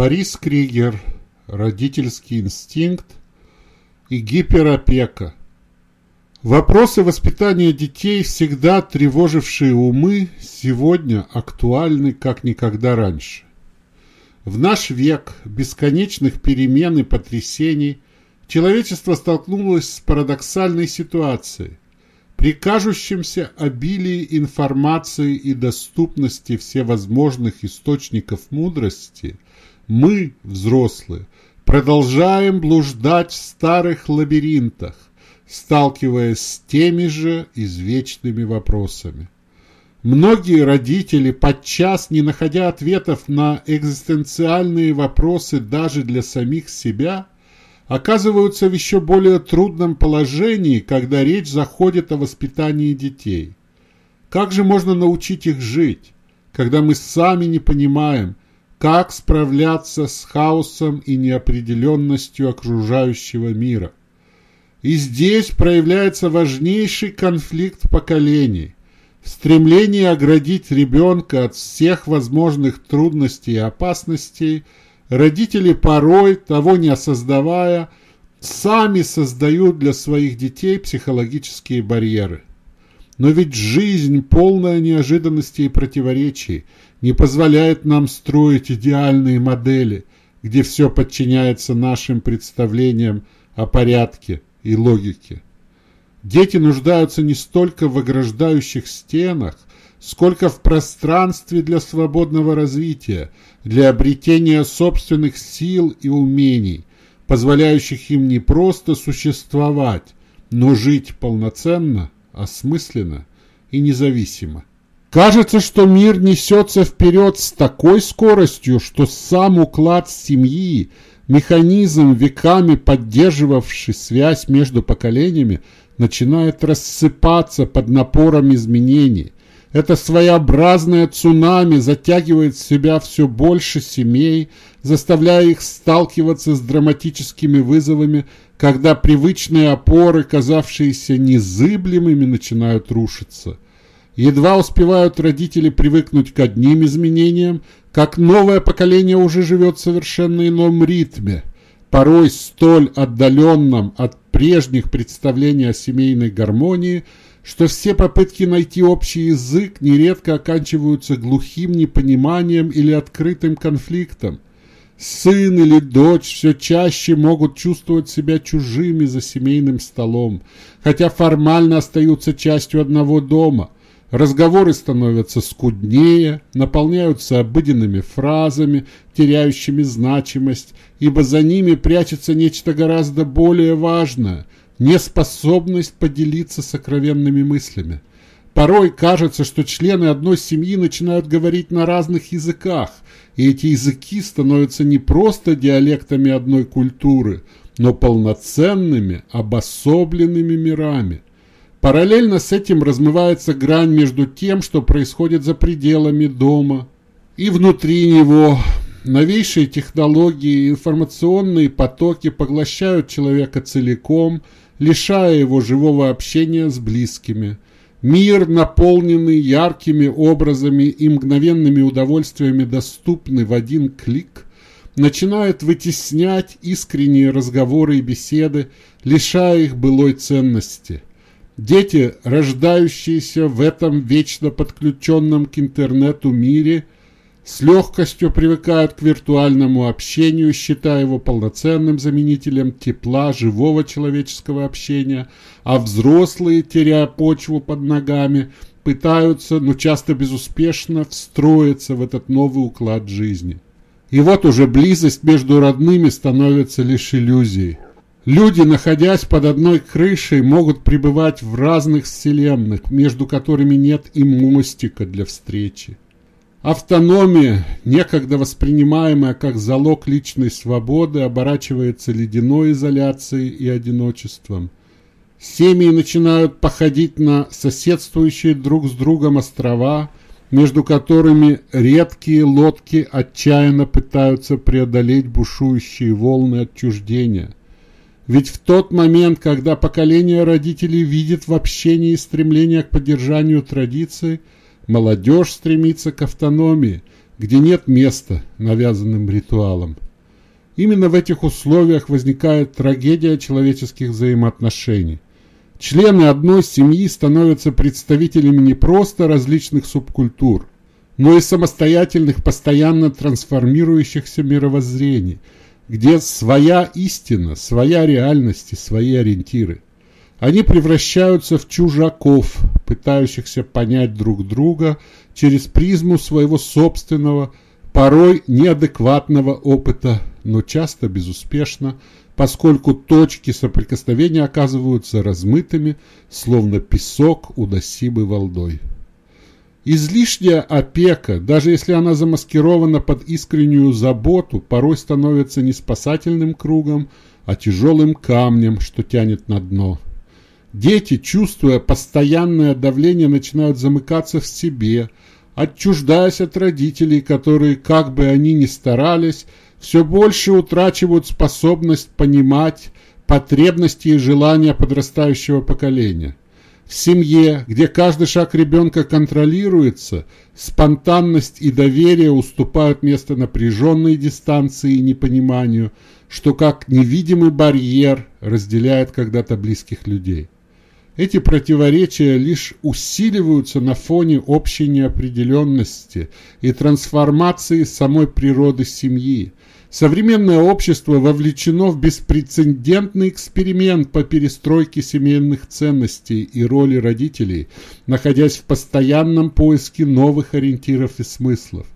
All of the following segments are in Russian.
Борис Кригер, родительский инстинкт и гиперопека. Вопросы воспитания детей, всегда тревожившие умы, сегодня актуальны как никогда раньше. В наш век бесконечных перемен и потрясений человечество столкнулось с парадоксальной ситуацией. При кажущемся обилии информации и доступности всевозможных источников мудрости – мы, взрослые, продолжаем блуждать в старых лабиринтах, сталкиваясь с теми же извечными вопросами. Многие родители, подчас не находя ответов на экзистенциальные вопросы даже для самих себя, оказываются в еще более трудном положении, когда речь заходит о воспитании детей. Как же можно научить их жить, когда мы сами не понимаем, как справляться с хаосом и неопределенностью окружающего мира. И здесь проявляется важнейший конфликт поколений. В стремлении оградить ребенка от всех возможных трудностей и опасностей родители порой, того не осознавая, сами создают для своих детей психологические барьеры. Но ведь жизнь полная неожиданностей и противоречий – не позволяет нам строить идеальные модели, где все подчиняется нашим представлениям о порядке и логике. Дети нуждаются не столько в ограждающих стенах, сколько в пространстве для свободного развития, для обретения собственных сил и умений, позволяющих им не просто существовать, но жить полноценно, осмысленно и независимо. Кажется, что мир несется вперед с такой скоростью, что сам уклад семьи, механизм, веками поддерживавший связь между поколениями, начинает рассыпаться под напором изменений. Это своеобразное цунами затягивает в себя все больше семей, заставляя их сталкиваться с драматическими вызовами, когда привычные опоры, казавшиеся незыблемыми, начинают рушиться – Едва успевают родители привыкнуть к одним изменениям, как новое поколение уже живет в совершенно ином ритме, порой столь отдаленном от прежних представлений о семейной гармонии, что все попытки найти общий язык нередко оканчиваются глухим непониманием или открытым конфликтом. Сын или дочь все чаще могут чувствовать себя чужими за семейным столом, хотя формально остаются частью одного дома – Разговоры становятся скуднее, наполняются обыденными фразами, теряющими значимость, ибо за ними прячется нечто гораздо более важное – неспособность поделиться сокровенными мыслями. Порой кажется, что члены одной семьи начинают говорить на разных языках, и эти языки становятся не просто диалектами одной культуры, но полноценными, обособленными мирами – Параллельно с этим размывается грань между тем, что происходит за пределами дома и внутри него. Новейшие технологии и информационные потоки поглощают человека целиком, лишая его живого общения с близкими. Мир, наполненный яркими образами и мгновенными удовольствиями, доступный в один клик, начинает вытеснять искренние разговоры и беседы, лишая их былой ценности – Дети, рождающиеся в этом вечно подключенном к интернету мире, с легкостью привыкают к виртуальному общению, считая его полноценным заменителем тепла живого человеческого общения, а взрослые, теряя почву под ногами, пытаются, но часто безуспешно, встроиться в этот новый уклад жизни. И вот уже близость между родными становится лишь иллюзией. Люди, находясь под одной крышей, могут пребывать в разных вселенных, между которыми нет и мостика для встречи. Автономия, некогда воспринимаемая как залог личной свободы, оборачивается ледяной изоляцией и одиночеством. Семьи начинают походить на соседствующие друг с другом острова, между которыми редкие лодки отчаянно пытаются преодолеть бушующие волны отчуждения – ведь в тот момент, когда поколение родителей видит в общении стремление к поддержанию традиции, молодежь стремится к автономии, где нет места навязанным ритуалам. Именно в этих условиях возникает трагедия человеческих взаимоотношений. Члены одной семьи становятся представителями не просто различных субкультур, но и самостоятельных, постоянно трансформирующихся мировоззрений, где своя истина, своя реальность и свои ориентиры. Они превращаются в чужаков, пытающихся понять друг друга через призму своего собственного, порой неадекватного опыта, но часто безуспешно, поскольку точки соприкосновения оказываются размытыми, словно песок у досибы волдой. Излишняя опека, даже если она замаскирована под искреннюю заботу, порой становится не спасательным кругом, а тяжелым камнем, что тянет на дно. Дети, чувствуя постоянное давление, начинают замыкаться в себе, отчуждаясь от родителей, которые, как бы они ни старались, все больше утрачивают способность понимать потребности и желания подрастающего поколения. В семье, где каждый шаг ребенка контролируется, спонтанность и доверие уступают место напряженной дистанции и непониманию, что как невидимый барьер разделяет когда-то близких людей. Эти противоречия лишь усиливаются на фоне общей неопределенности и трансформации самой природы семьи. Современное общество вовлечено в беспрецедентный эксперимент по перестройке семейных ценностей и роли родителей, находясь в постоянном поиске новых ориентиров и смыслов.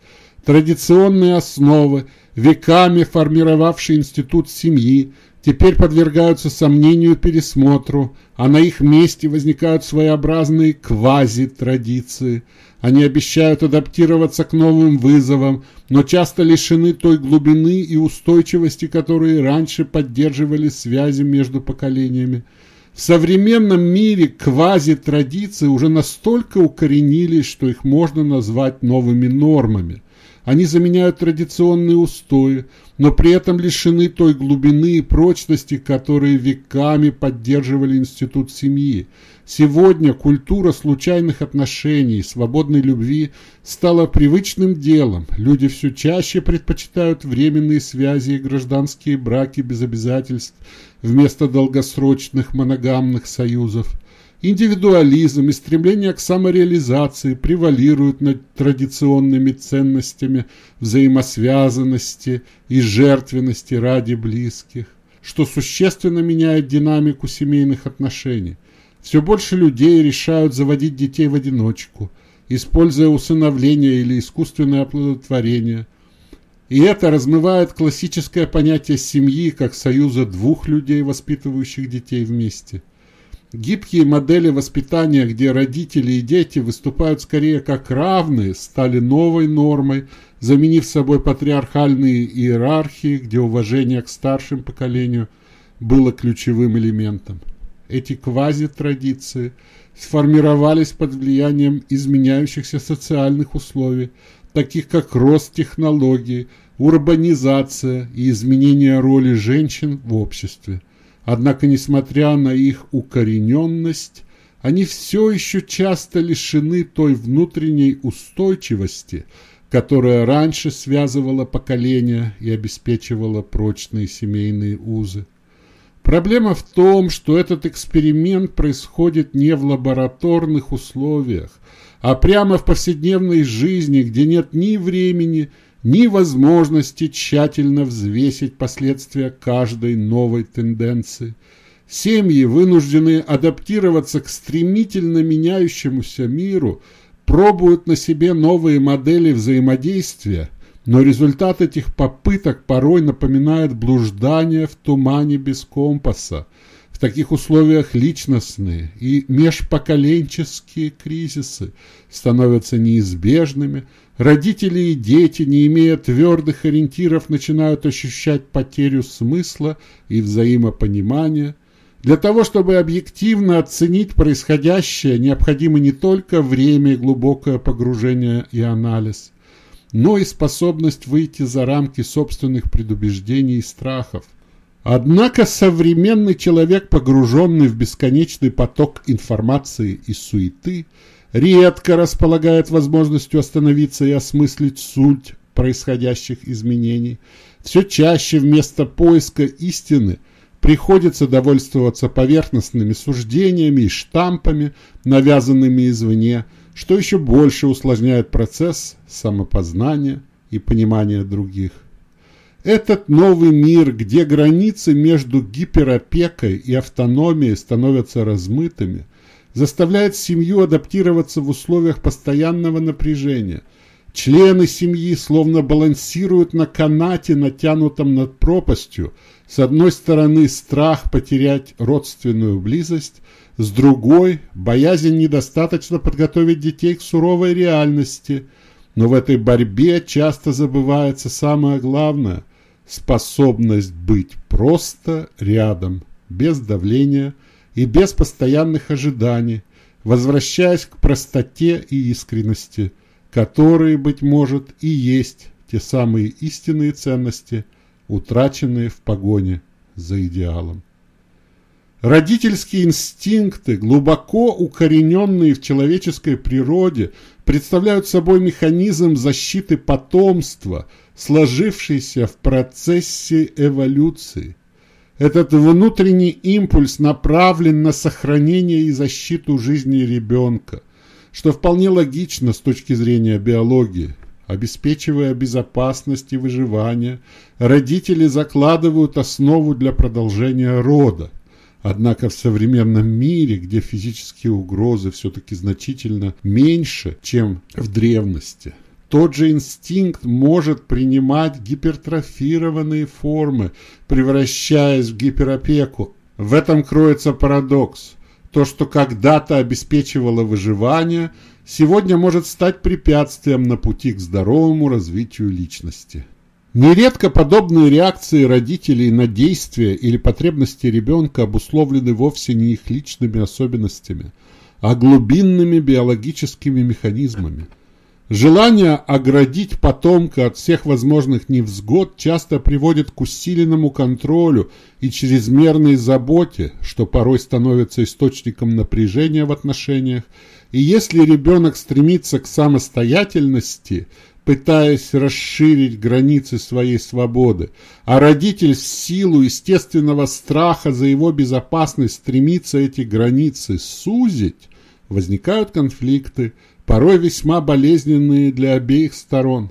Традиционные основы, веками формировавшие институт семьи, теперь подвергаются сомнению пересмотру, а на их месте возникают своеобразные квази-традиции. Они обещают адаптироваться к новым вызовам, но часто лишены той глубины и устойчивости, которые раньше поддерживали связи между поколениями. В современном мире квази-традиции уже настолько укоренились, что их можно назвать новыми нормами. Они заменяют традиционные устои, но при этом лишены той глубины и прочности, которые веками поддерживали институт семьи. Сегодня культура случайных отношений, свободной любви стала привычным делом. Люди все чаще предпочитают временные связи и гражданские браки без обязательств вместо долгосрочных моногамных союзов. Индивидуализм и стремление к самореализации превалируют над традиционными ценностями взаимосвязанности и жертвенности ради близких, что существенно меняет динамику семейных отношений. Все больше людей решают заводить детей в одиночку, используя усыновление или искусственное оплодотворение. И это размывает классическое понятие семьи как союза двух людей, воспитывающих детей вместе – Гибкие модели воспитания, где родители и дети выступают скорее как равные, стали новой нормой, заменив собой патриархальные иерархии, где уважение к старшим поколению было ключевым элементом. Эти квази-традиции сформировались под влиянием изменяющихся социальных условий, таких как рост технологий, урбанизация и изменение роли женщин в обществе – Однако, несмотря на их укорененность, они все еще часто лишены той внутренней устойчивости, которая раньше связывала поколения и обеспечивала прочные семейные узы. Проблема в том, что этот эксперимент происходит не в лабораторных условиях, а прямо в повседневной жизни, где нет ни времени, ни возможности тщательно взвесить последствия каждой новой тенденции. Семьи, вынуждены адаптироваться к стремительно меняющемуся миру, пробуют на себе новые модели взаимодействия, но результат этих попыток порой напоминает блуждание в тумане без компаса. В таких условиях личностные и межпоколенческие кризисы становятся неизбежными – Родители и дети, не имея твердых ориентиров, начинают ощущать потерю смысла и взаимопонимания. Для того, чтобы объективно оценить происходящее, необходимо не только время и глубокое погружение и анализ, но и способность выйти за рамки собственных предубеждений и страхов. Однако современный человек, погруженный в бесконечный поток информации и суеты, редко располагает возможностью остановиться и осмыслить суть происходящих изменений. Все чаще вместо поиска истины приходится довольствоваться поверхностными суждениями и штампами, навязанными извне, что еще больше усложняет процесс самопознания и понимания других. Этот новый мир, где границы между гиперопекой и автономией становятся размытыми, заставляет семью адаптироваться в условиях постоянного напряжения. Члены семьи словно балансируют на канате, натянутом над пропастью. С одной стороны страх потерять родственную близость, с другой – боязнь недостаточно подготовить детей к суровой реальности. Но в этой борьбе часто забывается самое главное – способность быть просто рядом, без давления и без постоянных ожиданий, возвращаясь к простоте и искренности, которые, быть может, и есть те самые истинные ценности, утраченные в погоне за идеалом. Родительские инстинкты, глубоко укорененные в человеческой природе, представляют собой механизм защиты потомства – сложившийся в процессе эволюции. Этот внутренний импульс направлен на сохранение и защиту жизни ребенка, что вполне логично с точки зрения биологии. Обеспечивая безопасность и выживание, родители закладывают основу для продолжения рода. Однако в современном мире, где физические угрозы все-таки значительно меньше, чем в древности, тот же инстинкт может принимать гипертрофированные формы, превращаясь в гиперопеку. В этом кроется парадокс. То, что когда-то обеспечивало выживание, сегодня может стать препятствием на пути к здоровому развитию личности. Нередко подобные реакции родителей на действия или потребности ребенка обусловлены вовсе не их личными особенностями, а глубинными биологическими механизмами – Желание оградить потомка от всех возможных невзгод часто приводит к усиленному контролю и чрезмерной заботе, что порой становится источником напряжения в отношениях, и если ребенок стремится к самостоятельности, пытаясь расширить границы своей свободы, а родитель в силу естественного страха за его безопасность стремится эти границы сузить, возникают конфликты, порой весьма болезненные для обеих сторон.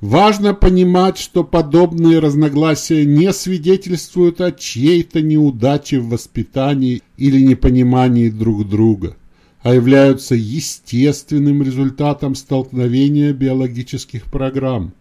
Важно понимать, что подобные разногласия не свидетельствуют о чьей-то неудаче в воспитании или непонимании друг друга, а являются естественным результатом столкновения биологических программ.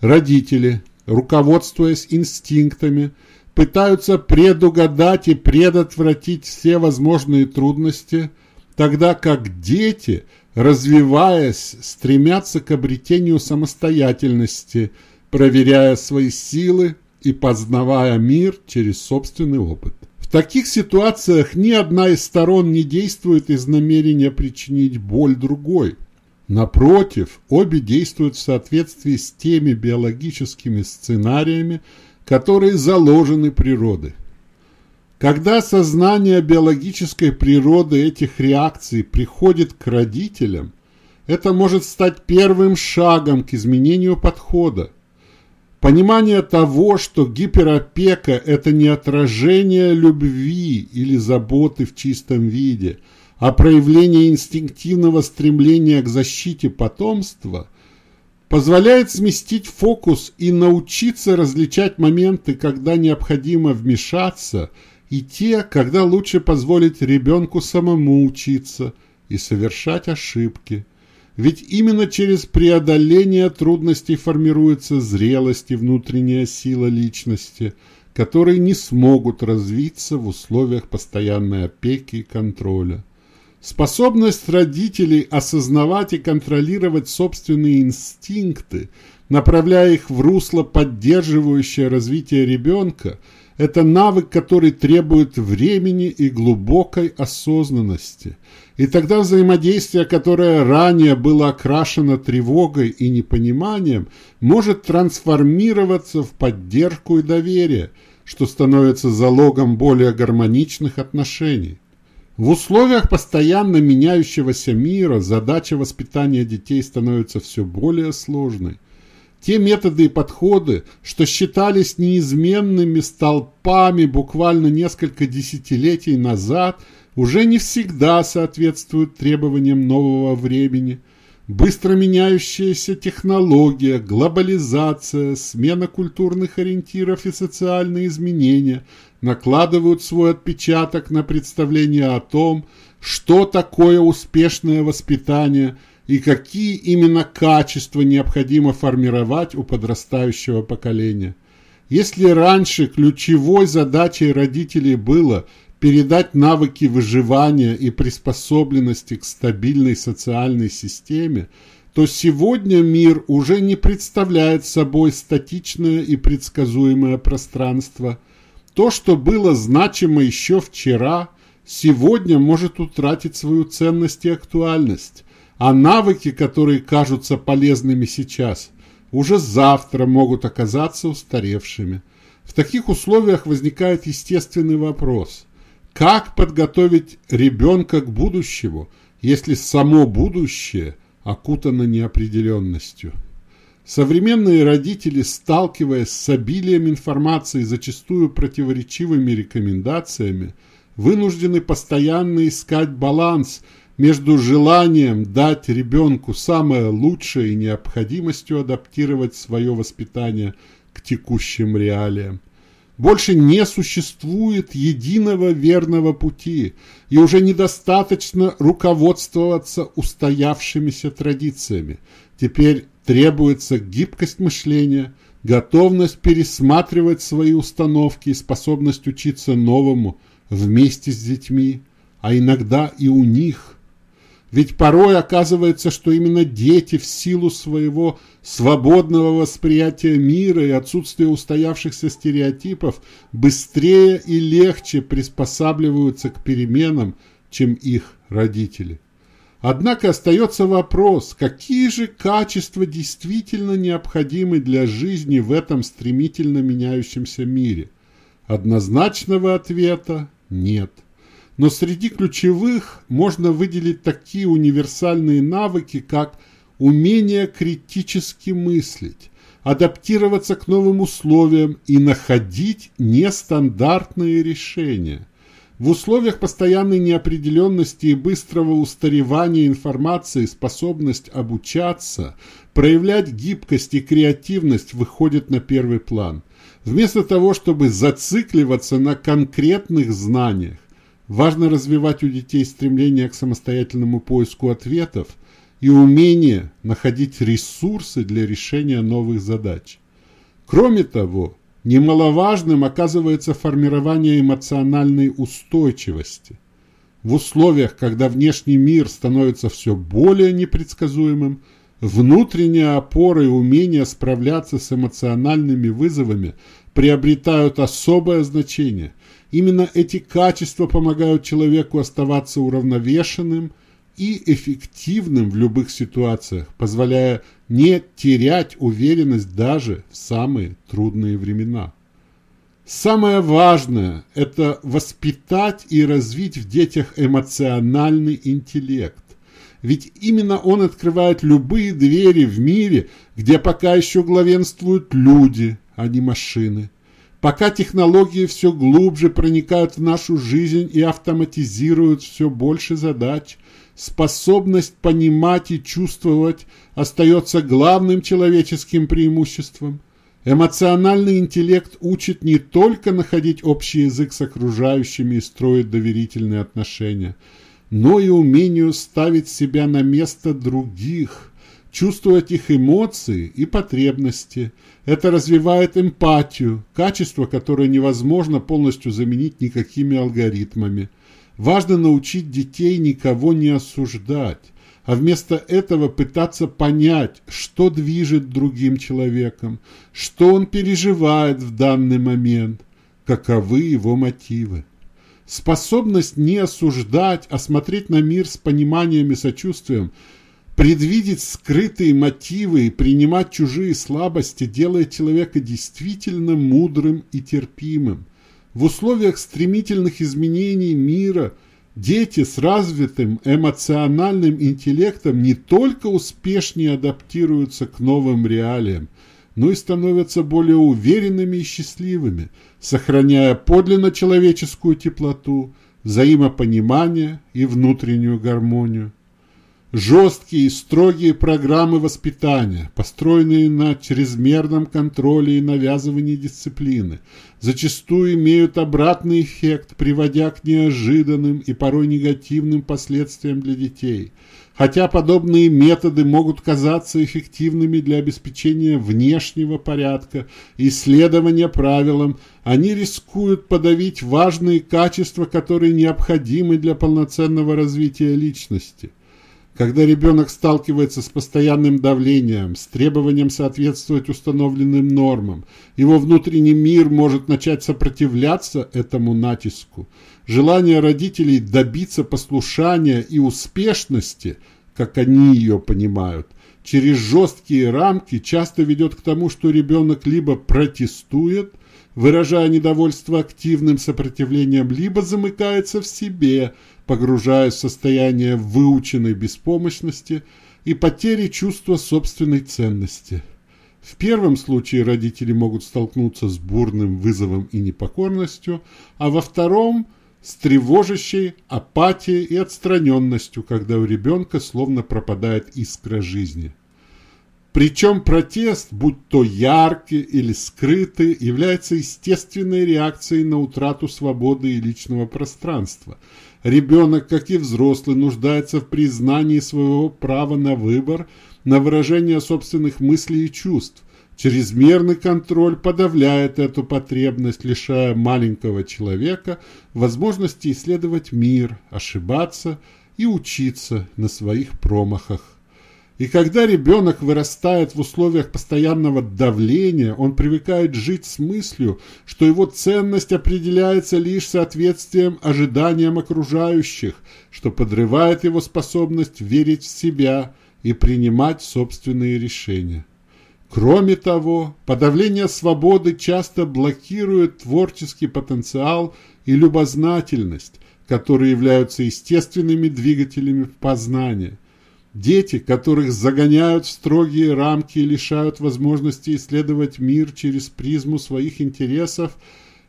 Родители, руководствуясь инстинктами, пытаются предугадать и предотвратить все возможные трудности, тогда как дети – развиваясь, стремятся к обретению самостоятельности, проверяя свои силы и познавая мир через собственный опыт. В таких ситуациях ни одна из сторон не действует из намерения причинить боль другой. Напротив, обе действуют в соответствии с теми биологическими сценариями, которые заложены природой. Когда сознание биологической природы этих реакций приходит к родителям, это может стать первым шагом к изменению подхода. Понимание того, что гиперопека – это не отражение любви или заботы в чистом виде, а проявление инстинктивного стремления к защите потомства, позволяет сместить фокус и научиться различать моменты, когда необходимо вмешаться – и те, когда лучше позволить ребенку самому учиться и совершать ошибки. Ведь именно через преодоление трудностей формируется зрелость и внутренняя сила личности, которые не смогут развиться в условиях постоянной опеки и контроля. Способность родителей осознавать и контролировать собственные инстинкты, направляя их в русло, поддерживающее развитие ребенка – это навык, который требует времени и глубокой осознанности. И тогда взаимодействие, которое ранее было окрашено тревогой и непониманием, может трансформироваться в поддержку и доверие, что становится залогом более гармоничных отношений. В условиях постоянно меняющегося мира задача воспитания детей становится все более сложной. Те методы и подходы, что считались неизменными столпами буквально несколько десятилетий назад, уже не всегда соответствуют требованиям нового времени. Быстро меняющаяся технология, глобализация, смена культурных ориентиров и социальные изменения накладывают свой отпечаток на представление о том, что такое успешное воспитание и какие именно качества необходимо формировать у подрастающего поколения. Если раньше ключевой задачей родителей было передать навыки выживания и приспособленности к стабильной социальной системе, то сегодня мир уже не представляет собой статичное и предсказуемое пространство – то, что было значимо еще вчера, сегодня может утратить свою ценность и актуальность, а навыки, которые кажутся полезными сейчас, уже завтра могут оказаться устаревшими. В таких условиях возникает естественный вопрос – как подготовить ребенка к будущему, если само будущее окутано неопределенностью? Современные родители, сталкиваясь с обилием информации, зачастую противоречивыми рекомендациями, вынуждены постоянно искать баланс между желанием дать ребенку самое лучшее и необходимостью адаптировать свое воспитание к текущим реалиям. Больше не существует единого верного пути, и уже недостаточно руководствоваться устоявшимися традициями. Теперь требуется гибкость мышления, готовность пересматривать свои установки и способность учиться новому вместе с детьми, а иногда и у них. Ведь порой оказывается, что именно дети в силу своего свободного восприятия мира и отсутствия устоявшихся стереотипов быстрее и легче приспосабливаются к переменам, чем их родители. Однако остается вопрос, какие же качества действительно необходимы для жизни в этом стремительно меняющемся мире? Однозначного ответа нет. Но среди ключевых можно выделить такие универсальные навыки, как умение критически мыслить, адаптироваться к новым условиям и находить нестандартные решения – в условиях постоянной неопределенности и быстрого устаревания информации способность обучаться, проявлять гибкость и креативность выходит на первый план. Вместо того, чтобы зацикливаться на конкретных знаниях, важно развивать у детей стремление к самостоятельному поиску ответов и умение находить ресурсы для решения новых задач. Кроме того, Немаловажным оказывается формирование эмоциональной устойчивости. В условиях, когда внешний мир становится все более непредсказуемым, внутренняя опора и умение справляться с эмоциональными вызовами приобретают особое значение. Именно эти качества помогают человеку оставаться уравновешенным – и эффективным в любых ситуациях, позволяя не терять уверенность даже в самые трудные времена. Самое важное – это воспитать и развить в детях эмоциональный интеллект. Ведь именно он открывает любые двери в мире, где пока еще главенствуют люди, а не машины. Пока технологии все глубже проникают в нашу жизнь и автоматизируют все больше задач, способность понимать и чувствовать остается главным человеческим преимуществом. Эмоциональный интеллект учит не только находить общий язык с окружающими и строить доверительные отношения, но и умению ставить себя на место других, чувствовать их эмоции и потребности. Это развивает эмпатию, качество, которое невозможно полностью заменить никакими алгоритмами – Важно научить детей никого не осуждать, а вместо этого пытаться понять, что движет другим человеком, что он переживает в данный момент, каковы его мотивы. Способность не осуждать, а смотреть на мир с пониманием и сочувствием, предвидеть скрытые мотивы и принимать чужие слабости делает человека действительно мудрым и терпимым – в условиях стремительных изменений мира Дети с развитым эмоциональным интеллектом не только успешнее адаптируются к новым реалиям, но и становятся более уверенными и счастливыми, сохраняя подлинно человеческую теплоту, взаимопонимание и внутреннюю гармонию. Жесткие и строгие программы воспитания, построенные на чрезмерном контроле и навязывании дисциплины, зачастую имеют обратный эффект, приводя к неожиданным и порой негативным последствиям для детей. Хотя подобные методы могут казаться эффективными для обеспечения внешнего порядка и исследования правилам, они рискуют подавить важные качества, которые необходимы для полноценного развития личности – когда ребенок сталкивается с постоянным давлением, с требованием соответствовать установленным нормам, его внутренний мир может начать сопротивляться этому натиску. Желание родителей добиться послушания и успешности, как они ее понимают, через жесткие рамки часто ведет к тому, что ребенок либо протестует, выражая недовольство активным сопротивлением, либо замыкается в себе – погружаясь в состояние выученной беспомощности и потери чувства собственной ценности. В первом случае родители могут столкнуться с бурным вызовом и непокорностью, а во втором – с тревожащей апатией и отстраненностью, когда у ребенка словно пропадает искра жизни. Причем протест, будь то яркий или скрытый, является естественной реакцией на утрату свободы и личного пространства – Ребенок, как и взрослый, нуждается в признании своего права на выбор, на выражение собственных мыслей и чувств. Чрезмерный контроль подавляет эту потребность, лишая маленького человека возможности исследовать мир, ошибаться и учиться на своих промахах. И когда ребенок вырастает в условиях постоянного давления, он привыкает жить с мыслью, что его ценность определяется лишь соответствием ожиданиям окружающих, что подрывает его способность верить в себя и принимать собственные решения. Кроме того, подавление свободы часто блокирует творческий потенциал и любознательность, которые являются естественными двигателями познания. Дети, которых загоняют в строгие рамки и лишают возможности исследовать мир через призму своих интересов,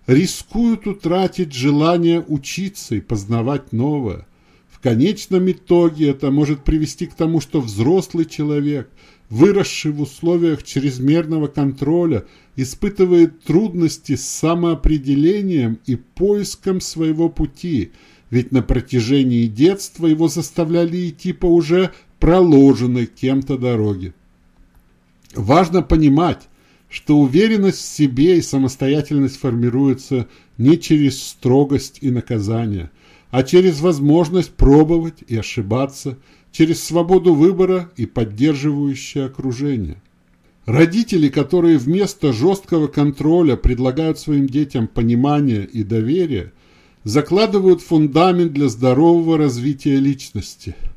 рискуют утратить желание учиться и познавать новое. В конечном итоге это может привести к тому, что взрослый человек, выросший в условиях чрезмерного контроля, испытывает трудности с самоопределением и поиском своего пути, ведь на протяжении детства его заставляли идти по уже проложенной кем-то дороге. Важно понимать, что уверенность в себе и самостоятельность формируются не через строгость и наказание, а через возможность пробовать и ошибаться, через свободу выбора и поддерживающее окружение. Родители, которые вместо жесткого контроля предлагают своим детям понимание и доверие, закладывают фундамент для здорового развития личности –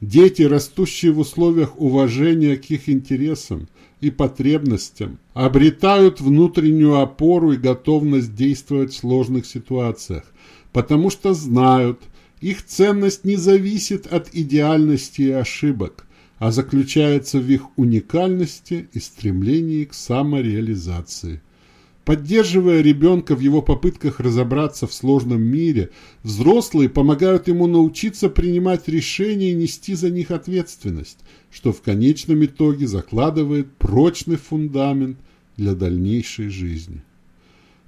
Дети, растущие в условиях уважения к их интересам и потребностям, обретают внутреннюю опору и готовность действовать в сложных ситуациях, потому что знают, их ценность не зависит от идеальности и ошибок, а заключается в их уникальности и стремлении к самореализации. Поддерживая ребенка в его попытках разобраться в сложном мире, взрослые помогают ему научиться принимать решения и нести за них ответственность, что в конечном итоге закладывает прочный фундамент для дальнейшей жизни.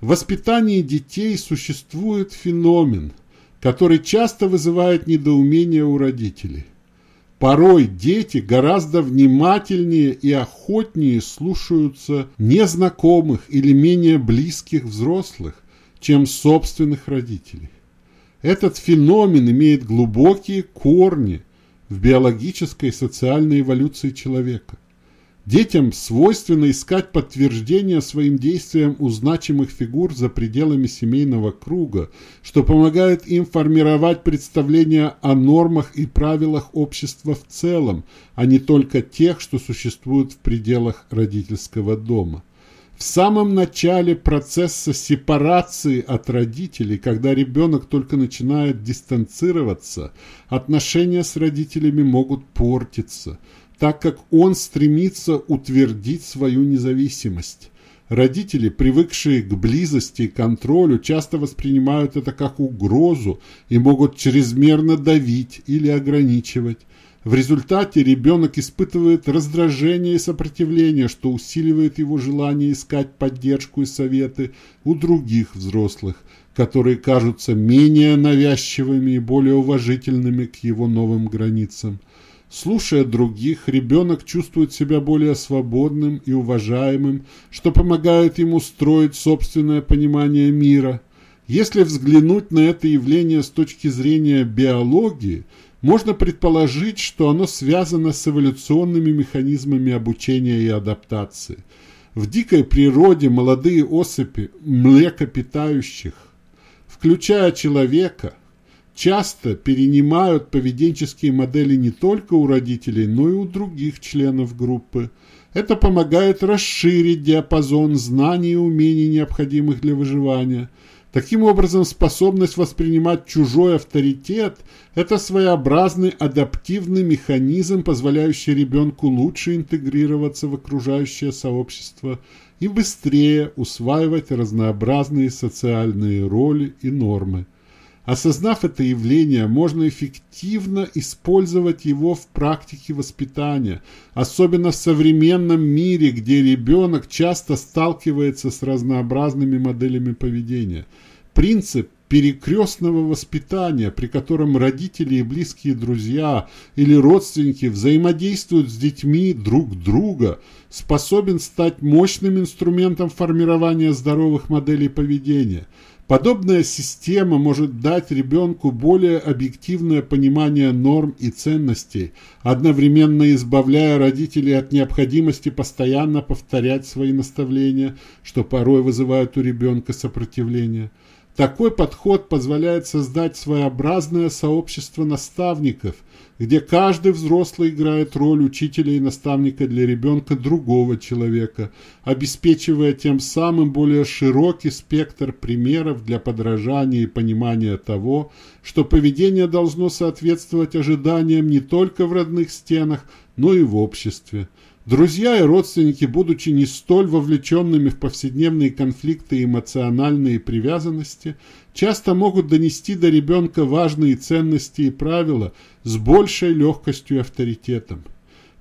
В воспитании детей существует феномен, который часто вызывает недоумение у родителей. Порой дети гораздо внимательнее и охотнее слушаются незнакомых или менее близких взрослых, чем собственных родителей. Этот феномен имеет глубокие корни в биологической и социальной эволюции человека. Детям свойственно искать подтверждение своим действиям у значимых фигур за пределами семейного круга, что помогает им формировать представления о нормах и правилах общества в целом, а не только тех, что существуют в пределах родительского дома. В самом начале процесса сепарации от родителей, когда ребенок только начинает дистанцироваться, отношения с родителями могут портиться, так как он стремится утвердить свою независимость. Родители, привыкшие к близости и контролю, часто воспринимают это как угрозу и могут чрезмерно давить или ограничивать. В результате ребенок испытывает раздражение и сопротивление, что усиливает его желание искать поддержку и советы у других взрослых, которые кажутся менее навязчивыми и более уважительными к его новым границам. Слушая других, ребенок чувствует себя более свободным и уважаемым, что помогает ему строить собственное понимание мира. Если взглянуть на это явление с точки зрения биологии – можно предположить, что оно связано с эволюционными механизмами обучения и адаптации. В дикой природе молодые особи млекопитающих, включая человека, часто перенимают поведенческие модели не только у родителей, но и у других членов группы. Это помогает расширить диапазон знаний и умений, необходимых для выживания – Таким образом, способность воспринимать чужой авторитет – это своеобразный адаптивный механизм, позволяющий ребенку лучше интегрироваться в окружающее сообщество и быстрее усваивать разнообразные социальные роли и нормы. Осознав это явление, можно эффективно использовать его в практике воспитания, особенно в современном мире, где ребенок часто сталкивается с разнообразными моделями поведения. Принцип перекрестного воспитания, при котором родители и близкие друзья или родственники взаимодействуют с детьми друг друга, способен стать мощным инструментом формирования здоровых моделей поведения – Подобная система может дать ребенку более объективное понимание норм и ценностей, одновременно избавляя родителей от необходимости постоянно повторять свои наставления, что порой вызывает у ребенка сопротивление. Такой подход позволяет создать своеобразное сообщество наставников, где каждый взрослый играет роль учителя и наставника для ребенка другого человека, обеспечивая тем самым более широкий спектр примеров для подражания и понимания того, что поведение должно соответствовать ожиданиям не только в родных стенах, но и в обществе. Друзья и родственники, будучи не столь вовлеченными в повседневные конфликты и эмоциональные привязанности, часто могут донести до ребенка важные ценности и правила с большей легкостью и авторитетом.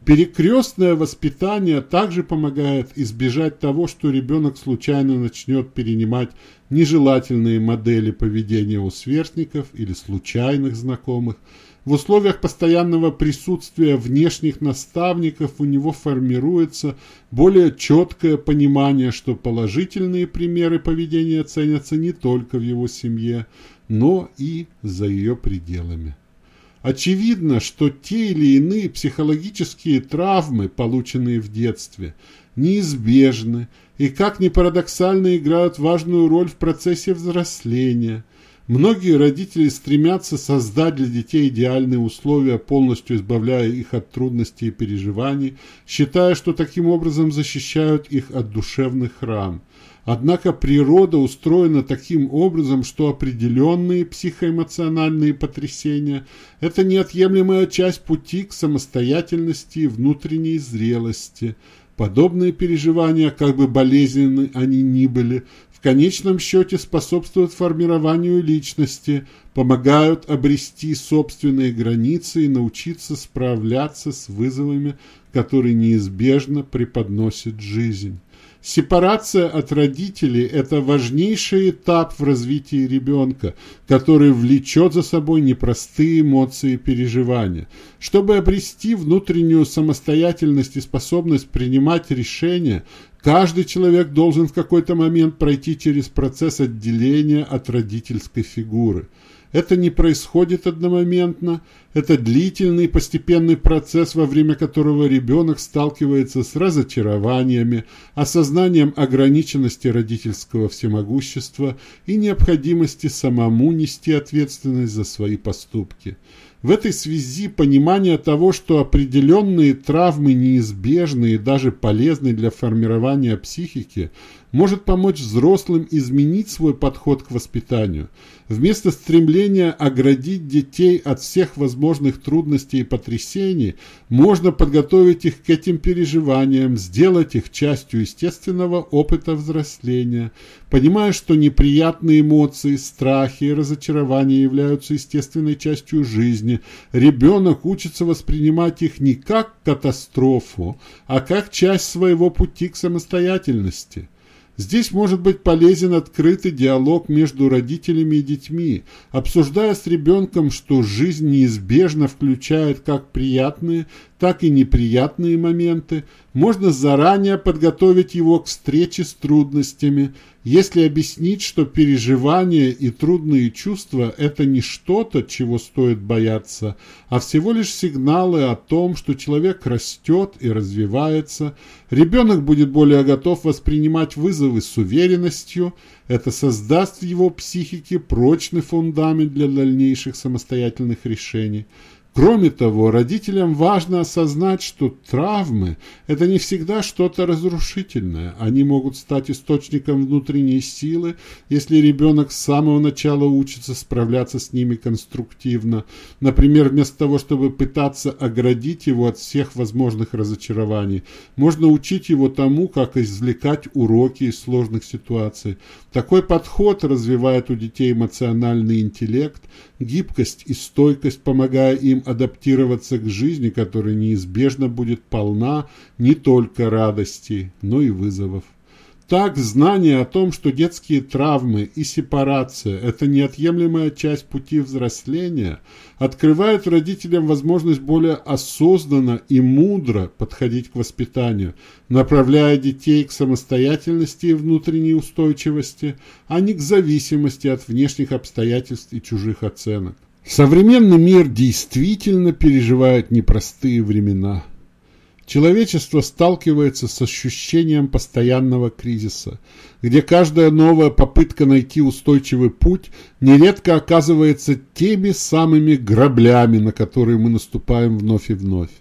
Перекрестное воспитание также помогает избежать того, что ребенок случайно начнет перенимать нежелательные модели поведения у сверстников или случайных знакомых, в условиях постоянного присутствия внешних наставников у него формируется более четкое понимание, что положительные примеры поведения ценятся не только в его семье, но и за ее пределами. Очевидно, что те или иные психологические травмы, полученные в детстве, неизбежны и, как ни парадоксально, играют важную роль в процессе взросления – Многие родители стремятся создать для детей идеальные условия, полностью избавляя их от трудностей и переживаний, считая, что таким образом защищают их от душевных ран. Однако природа устроена таким образом, что определенные психоэмоциональные потрясения – это неотъемлемая часть пути к самостоятельности и внутренней зрелости. Подобные переживания, как бы болезненны они ни были, в конечном счете способствуют формированию личности, помогают обрести собственные границы и научиться справляться с вызовами, которые неизбежно преподносит жизнь. Сепарация от родителей – это важнейший этап в развитии ребенка, который влечет за собой непростые эмоции и переживания. Чтобы обрести внутреннюю самостоятельность и способность принимать решения, Каждый человек должен в какой-то момент пройти через процесс отделения от родительской фигуры. Это не происходит одномоментно, это длительный постепенный процесс, во время которого ребенок сталкивается с разочарованиями, осознанием ограниченности родительского всемогущества и необходимости самому нести ответственность за свои поступки. В этой связи понимание того, что определенные травмы неизбежны и даже полезны для формирования психики, может помочь взрослым изменить свой подход к воспитанию. Вместо стремления оградить детей от всех возможных трудностей и потрясений, можно подготовить их к этим переживаниям, сделать их частью естественного опыта взросления, понимая, что неприятные эмоции, страхи и разочарования являются естественной частью жизни. Ребенок учится воспринимать их не как катастрофу, а как часть своего пути к самостоятельности. Здесь может быть полезен открытый диалог между родителями и детьми, обсуждая с ребенком, что жизнь неизбежно включает как приятные, так и неприятные моменты, можно заранее подготовить его к встрече с трудностями, если объяснить, что переживания и трудные чувства – это не что-то, чего стоит бояться, а всего лишь сигналы о том, что человек растет и развивается, ребенок будет более готов воспринимать вызовы с уверенностью, это создаст в его психике прочный фундамент для дальнейших самостоятельных решений. Кроме того, родителям важно осознать, что травмы – это не всегда что-то разрушительное. Они могут стать источником внутренней силы, если ребенок с самого начала учится справляться с ними конструктивно. Например, вместо того, чтобы пытаться оградить его от всех возможных разочарований, можно учить его тому, как извлекать уроки из сложных ситуаций. Такой подход развивает у детей эмоциональный интеллект, гибкость и стойкость, помогая им адаптироваться к жизни, которая неизбежно будет полна не только радости, но и вызовов. Так, знание о том, что детские травмы и сепарация – это неотъемлемая часть пути взросления, открывает родителям возможность более осознанно и мудро подходить к воспитанию, направляя детей к самостоятельности и внутренней устойчивости, а не к зависимости от внешних обстоятельств и чужих оценок. Современный мир действительно переживает непростые времена – Человечество сталкивается с ощущением постоянного кризиса, где каждая новая попытка найти устойчивый путь нередко оказывается теми самыми граблями, на которые мы наступаем вновь и вновь.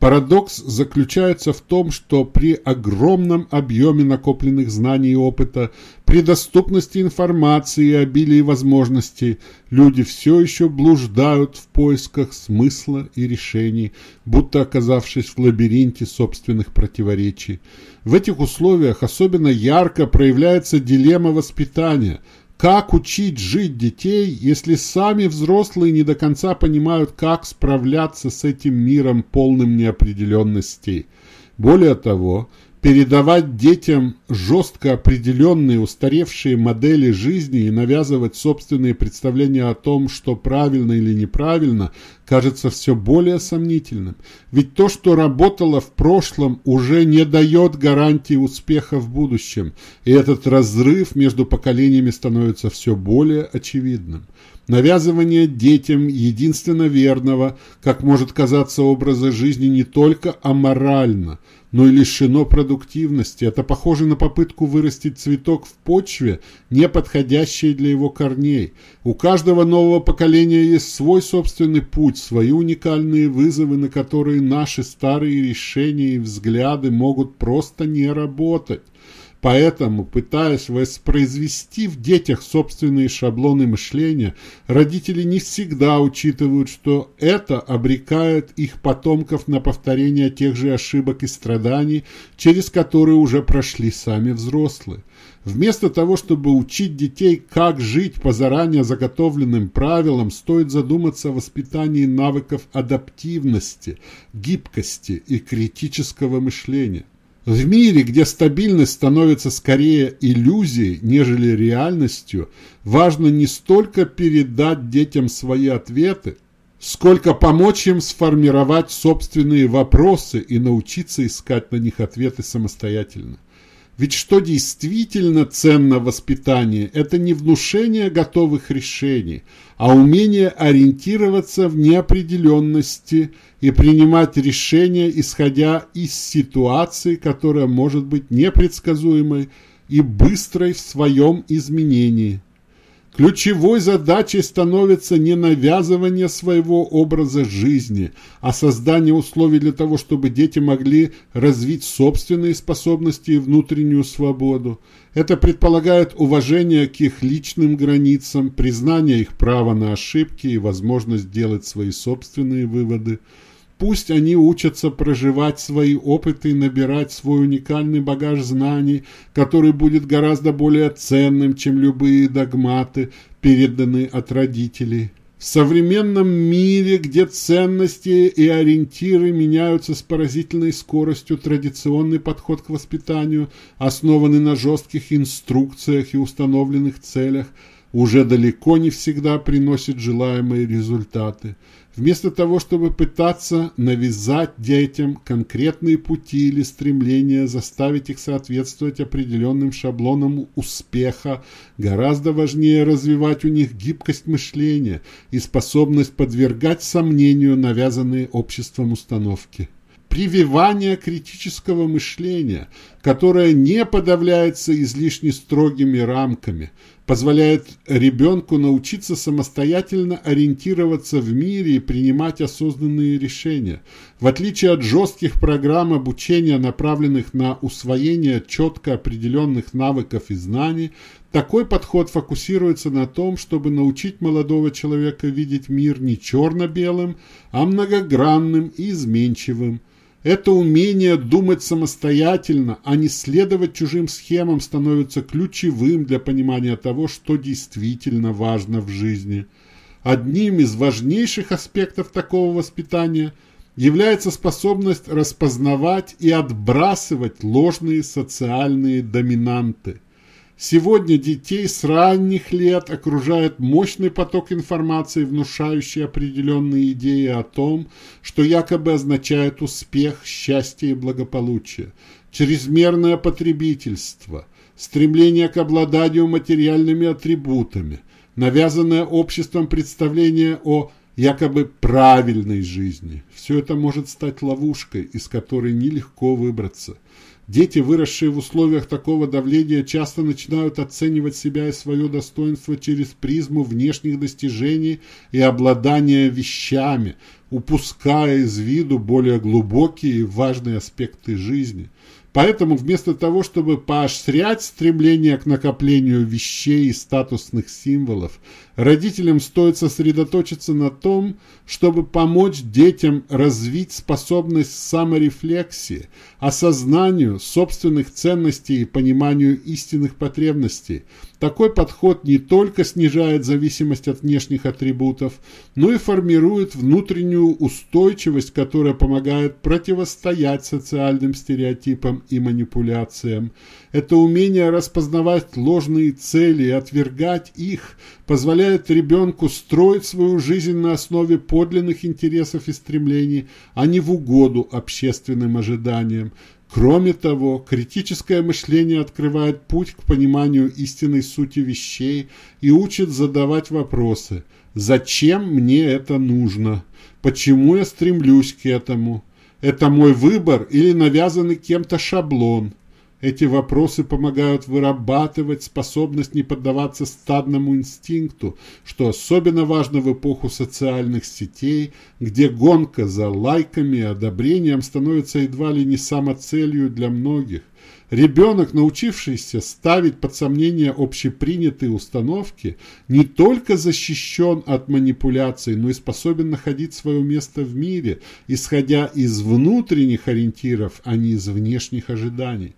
Парадокс заключается в том, что при огромном объеме накопленных знаний и опыта, при доступности информации и обилии возможностей, люди все еще блуждают в поисках смысла и решений, будто оказавшись в лабиринте собственных противоречий. В этих условиях особенно ярко проявляется дилемма воспитания – как учить жить детей, если сами взрослые не до конца понимают, как справляться с этим миром полным неопределенностей? Более того, передавать детям жестко определенные устаревшие модели жизни и навязывать собственные представления о том, что правильно или неправильно, кажется все более сомнительным. Ведь то, что работало в прошлом, уже не дает гарантии успеха в будущем, и этот разрыв между поколениями становится все более очевидным. Навязывание детям единственно верного, как может казаться образа жизни, не только аморально – но и лишено продуктивности. Это похоже на попытку вырастить цветок в почве, не подходящей для его корней. У каждого нового поколения есть свой собственный путь, свои уникальные вызовы, на которые наши старые решения и взгляды могут просто не работать. Поэтому, пытаясь воспроизвести в детях собственные шаблоны мышления, родители не всегда учитывают, что это обрекает их потомков на повторение тех же ошибок и страданий, через которые уже прошли сами взрослые. Вместо того, чтобы учить детей, как жить по заранее заготовленным правилам, стоит задуматься о воспитании навыков адаптивности, гибкости и критического мышления. В мире, где стабильность становится скорее иллюзией, нежели реальностью, важно не столько передать детям свои ответы, сколько помочь им сформировать собственные вопросы и научиться искать на них ответы самостоятельно. Ведь что действительно ценно в воспитании – это не внушение готовых решений, а умение ориентироваться в неопределенности и принимать решения, исходя из ситуации, которая может быть непредсказуемой и быстрой в своем изменении. Ключевой задачей становится не навязывание своего образа жизни, а создание условий для того, чтобы дети могли развить собственные способности и внутреннюю свободу. Это предполагает уважение к их личным границам, признание их права на ошибки и возможность делать свои собственные выводы. Пусть они учатся проживать свои опыты и набирать свой уникальный багаж знаний, который будет гораздо более ценным, чем любые догматы, переданные от родителей. В современном мире, где ценности и ориентиры меняются с поразительной скоростью, традиционный подход к воспитанию, основанный на жестких инструкциях и установленных целях, уже далеко не всегда приносит желаемые результаты. Вместо того, чтобы пытаться навязать детям конкретные пути или стремления, заставить их соответствовать определенным шаблонам успеха, гораздо важнее развивать у них гибкость мышления и способность подвергать сомнению навязанные обществом установки прививание критического мышления, которое не подавляется излишне строгими рамками, позволяет ребенку научиться самостоятельно ориентироваться в мире и принимать осознанные решения. В отличие от жестких программ обучения, направленных на усвоение четко определенных навыков и знаний, такой подход фокусируется на том, чтобы научить молодого человека видеть мир не черно-белым, а многогранным и изменчивым, это умение думать самостоятельно, а не следовать чужим схемам становится ключевым для понимания того, что действительно важно в жизни. Одним из важнейших аспектов такого воспитания является способность распознавать и отбрасывать ложные социальные доминанты – Сегодня детей с ранних лет окружает мощный поток информации, внушающий определенные идеи о том, что якобы означает успех, счастье и благополучие, чрезмерное потребительство, стремление к обладанию материальными атрибутами, навязанное обществом представление о якобы правильной жизни. Все это может стать ловушкой, из которой нелегко выбраться – Дети, выросшие в условиях такого давления, часто начинают оценивать себя и свое достоинство через призму внешних достижений и обладания вещами, упуская из виду более глубокие и важные аспекты жизни – Поэтому вместо того, чтобы поощрять стремление к накоплению вещей и статусных символов, родителям стоит сосредоточиться на том, чтобы помочь детям развить способность саморефлексии, осознанию собственных ценностей и пониманию истинных потребностей. Такой подход не только снижает зависимость от внешних атрибутов, но и формирует внутреннюю устойчивость, которая помогает противостоять социальным стереотипам и манипуляциям. Это умение распознавать ложные цели и отвергать их позволяет ребенку строить свою жизнь на основе подлинных интересов и стремлений, а не в угоду общественным ожиданиям. Кроме того, критическое мышление открывает путь к пониманию истинной сути вещей и учит задавать вопросы «Зачем мне это нужно? Почему я стремлюсь к этому? Это мой выбор или навязанный кем-то шаблон? Эти вопросы помогают вырабатывать способность не поддаваться стадному инстинкту, что особенно важно в эпоху социальных сетей, где гонка за лайками и одобрением становится едва ли не самоцелью для многих. Ребенок, научившийся ставить под сомнение общепринятые установки, не только защищен от манипуляций, но и способен находить свое место в мире, исходя из внутренних ориентиров, а не из внешних ожиданий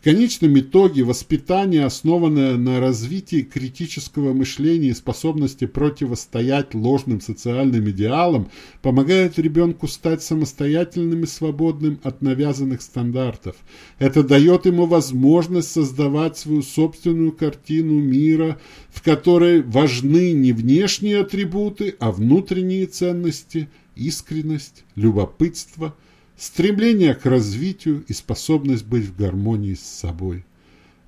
конечном итоге воспитание, основанное на развитии критического мышления и способности противостоять ложным социальным идеалам, помогает ребенку стать самостоятельным и свободным от навязанных стандартов. Это дает ему возможность создавать свою собственную картину мира, в которой важны не внешние атрибуты, а внутренние ценности, искренность, любопытство – стремление к развитию и способность быть в гармонии с собой.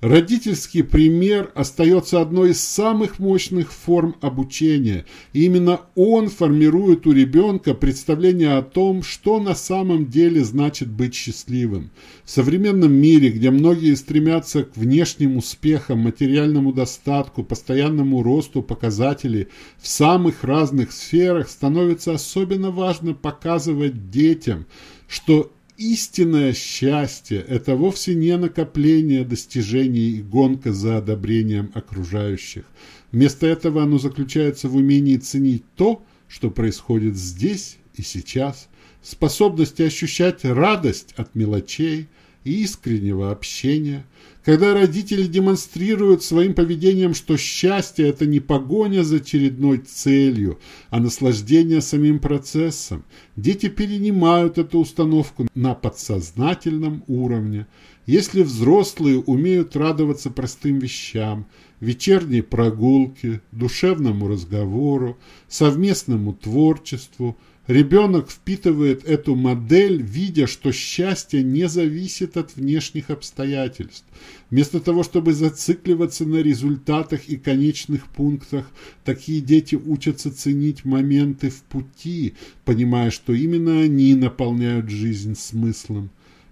Родительский пример остается одной из самых мощных форм обучения. И именно он формирует у ребенка представление о том, что на самом деле значит быть счастливым. В современном мире, где многие стремятся к внешним успехам, материальному достатку, постоянному росту показателей в самых разных сферах, становится особенно важно показывать детям, что истинное счастье – это вовсе не накопление достижений и гонка за одобрением окружающих. Вместо этого оно заключается в умении ценить то, что происходит здесь и сейчас, способности ощущать радость от мелочей – искреннего общения, когда родители демонстрируют своим поведением, что счастье – это не погоня за очередной целью, а наслаждение самим процессом, дети перенимают эту установку на подсознательном уровне. Если взрослые умеют радоваться простым вещам, вечерней прогулке, душевному разговору, совместному творчеству – Ребенок впитывает эту модель, видя, что счастье не зависит от внешних обстоятельств. Вместо того, чтобы зацикливаться на результатах и конечных пунктах, такие дети учатся ценить моменты в пути, понимая, что именно они наполняют жизнь смыслом.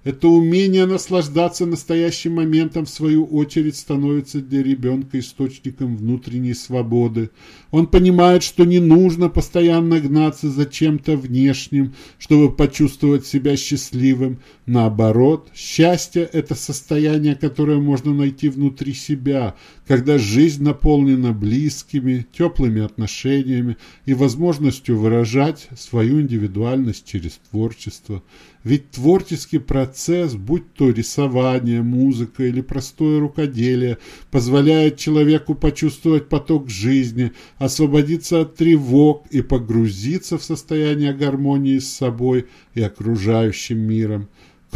Это умение наслаждаться настоящим моментом, в свою очередь, становится для ребенка источником внутренней свободы. Он понимает, что не нужно постоянно гнаться за чем-то внешним, чтобы почувствовать себя счастливым. Наоборот, счастье – это состояние, которое можно найти внутри себя, когда жизнь наполнена близкими, теплыми отношениями и возможностью выражать свою индивидуальность через творчество. Ведь творческий процесс, будь то рисование, музыка или простое рукоделие, позволяет человеку почувствовать поток жизни, освободиться от тревог и погрузиться в состояние гармонии с собой и окружающим миром.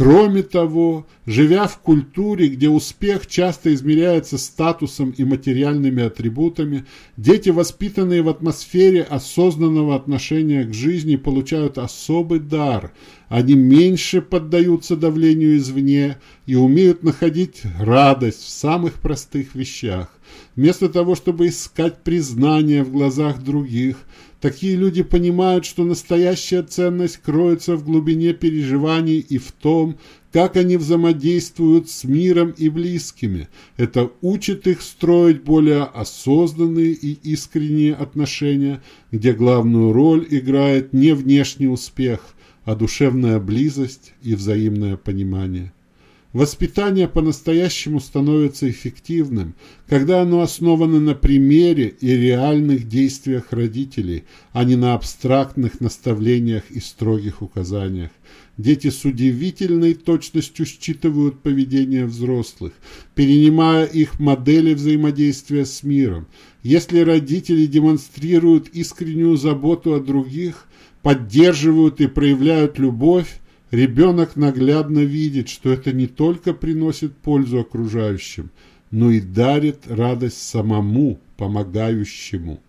Кроме того, живя в культуре, где успех часто измеряется статусом и материальными атрибутами, дети, воспитанные в атмосфере осознанного отношения к жизни, получают особый дар. Они меньше поддаются давлению извне и умеют находить радость в самых простых вещах. Вместо того, чтобы искать признание в глазах других, такие люди понимают, что настоящая ценность кроется в глубине переживаний и в том, как они взаимодействуют с миром и близкими. Это учит их строить более осознанные и искренние отношения, где главную роль играет не внешний успех, а душевная близость и взаимное понимание. Воспитание по-настоящему становится эффективным, когда оно основано на примере и реальных действиях родителей, а не на абстрактных наставлениях и строгих указаниях. Дети с удивительной точностью считывают поведение взрослых, перенимая их модели взаимодействия с миром. Если родители демонстрируют искреннюю заботу о других, поддерживают и проявляют любовь, Ребенок наглядно видит, что это не только приносит пользу окружающим, но и дарит радость самому помогающему.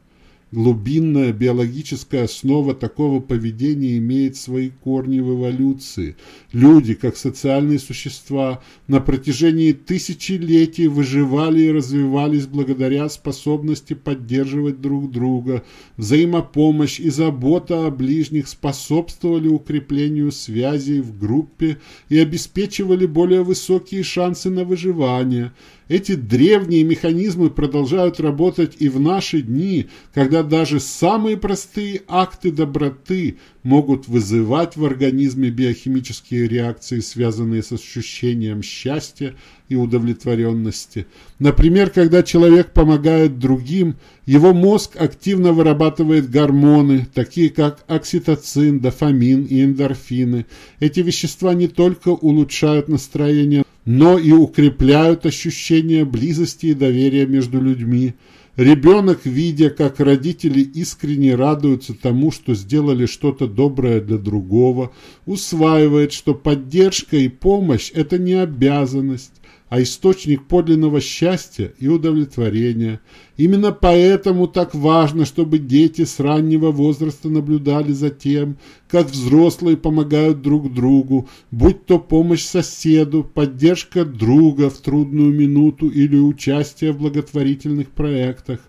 Глубинная биологическая основа такого поведения имеет свои корни в эволюции. Люди, как социальные существа, на протяжении тысячелетий выживали и развивались благодаря способности поддерживать друг друга. Взаимопомощь и забота о ближних способствовали укреплению связей в группе и обеспечивали более высокие шансы на выживание – эти древние механизмы продолжают работать и в наши дни, когда даже самые простые акты доброты могут вызывать в организме биохимические реакции, связанные с ощущением счастья и удовлетворенности. Например, когда человек помогает другим, его мозг активно вырабатывает гормоны, такие как окситоцин, дофамин и эндорфины. Эти вещества не только улучшают настроение, но и укрепляют ощущение близости и доверия между людьми. Ребенок, видя, как родители искренне радуются тому, что сделали что-то доброе для другого, усваивает, что поддержка и помощь – это не обязанность, а источник подлинного счастья и удовлетворения. Именно поэтому так важно, чтобы дети с раннего возраста наблюдали за тем, как взрослые помогают друг другу, будь то помощь соседу, поддержка друга в трудную минуту или участие в благотворительных проектах.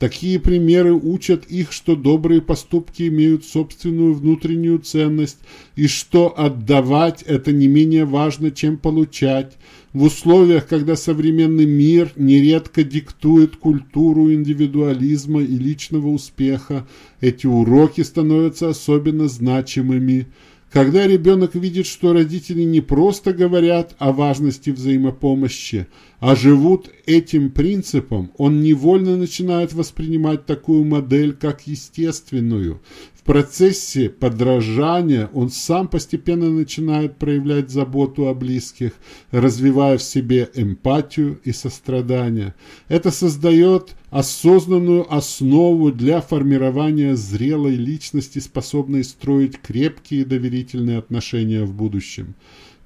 Такие примеры учат их, что добрые поступки имеют собственную внутреннюю ценность и что отдавать это не менее важно, чем получать. В условиях, когда современный мир нередко диктует культуру индивидуализма и личного успеха, эти уроки становятся особенно значимыми – когда ребенок видит, что родители не просто говорят о важности взаимопомощи, а живут этим принципом, он невольно начинает воспринимать такую модель как естественную. В процессе подражания он сам постепенно начинает проявлять заботу о близких, развивая в себе эмпатию и сострадание. Это создает осознанную основу для формирования зрелой личности, способной строить крепкие доверительные отношения в будущем.